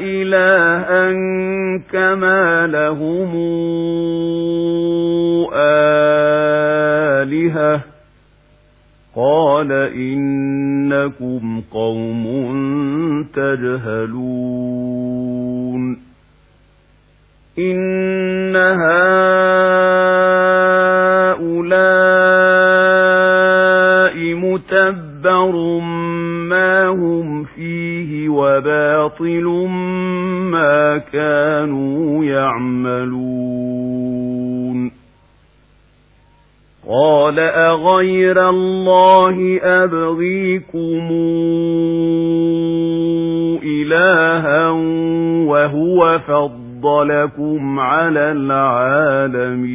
إلها كما لهم آلهة قال إنكم قوم تجهلون إن هؤلاء متبر ما هم فيه وباطل ما كانوا يعملون. قال أغير الله أبغيكم إلها وهو فضلكم على العالمين.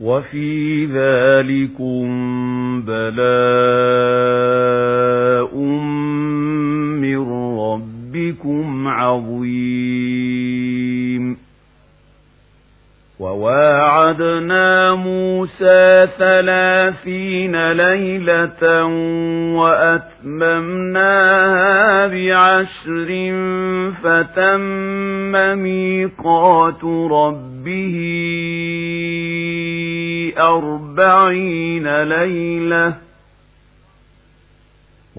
وفي ذلكم بلاء من ربكم عظيم. وواعدنا موسى ثلاثين ليلة وأتممناها بعشر فتم ميقات ربه أربعين ليلة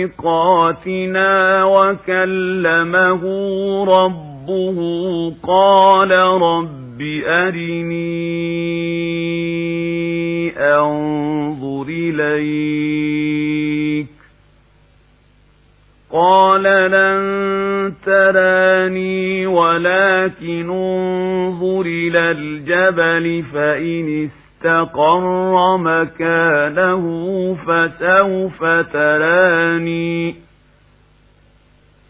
لميقاتنا وكلمه ربه قال رب أرني أنظر إليك قال لن تراني ولكن انظر إلى الجبل فإن استقر مكانه فسوف تراني.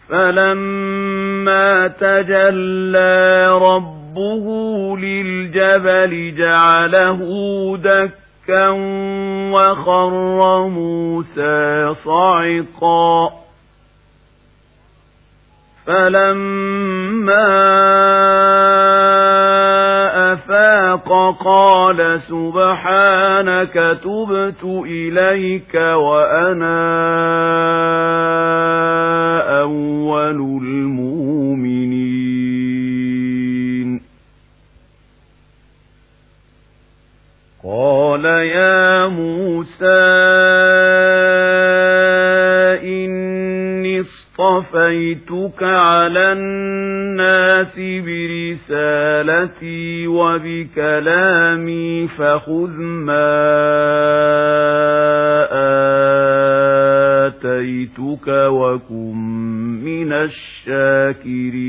فلما تجلى ربه للجبل جعله دكا وخر موسى صعقا. فلما أفاق قال سبحانك تبت إليك وأنا أول المؤمنين. قال يا موسى اصطفيتك على الناس برسالتي وبكلامي فخذ ما آتيتك وكن من الشاكرين.